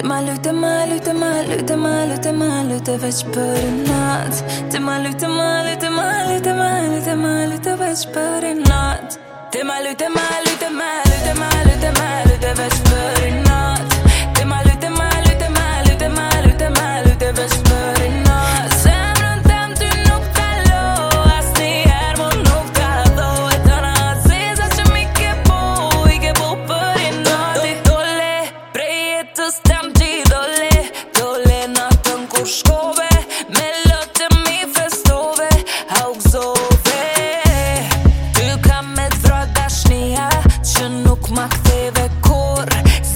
Te maluw, te maluw, te maluw, te maluw, te maluw, te veš pari noč. Te maluw, te maluw, te maluw, te maluw, te maluw, te veš pari noč. Te maluw, te maluw.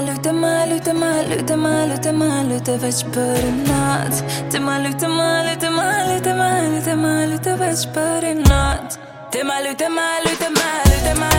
Te malut te malut te malut te malut te vesh pernat te malut te malut te malut te malut te malut te vesh pernat te malut te malut te malut te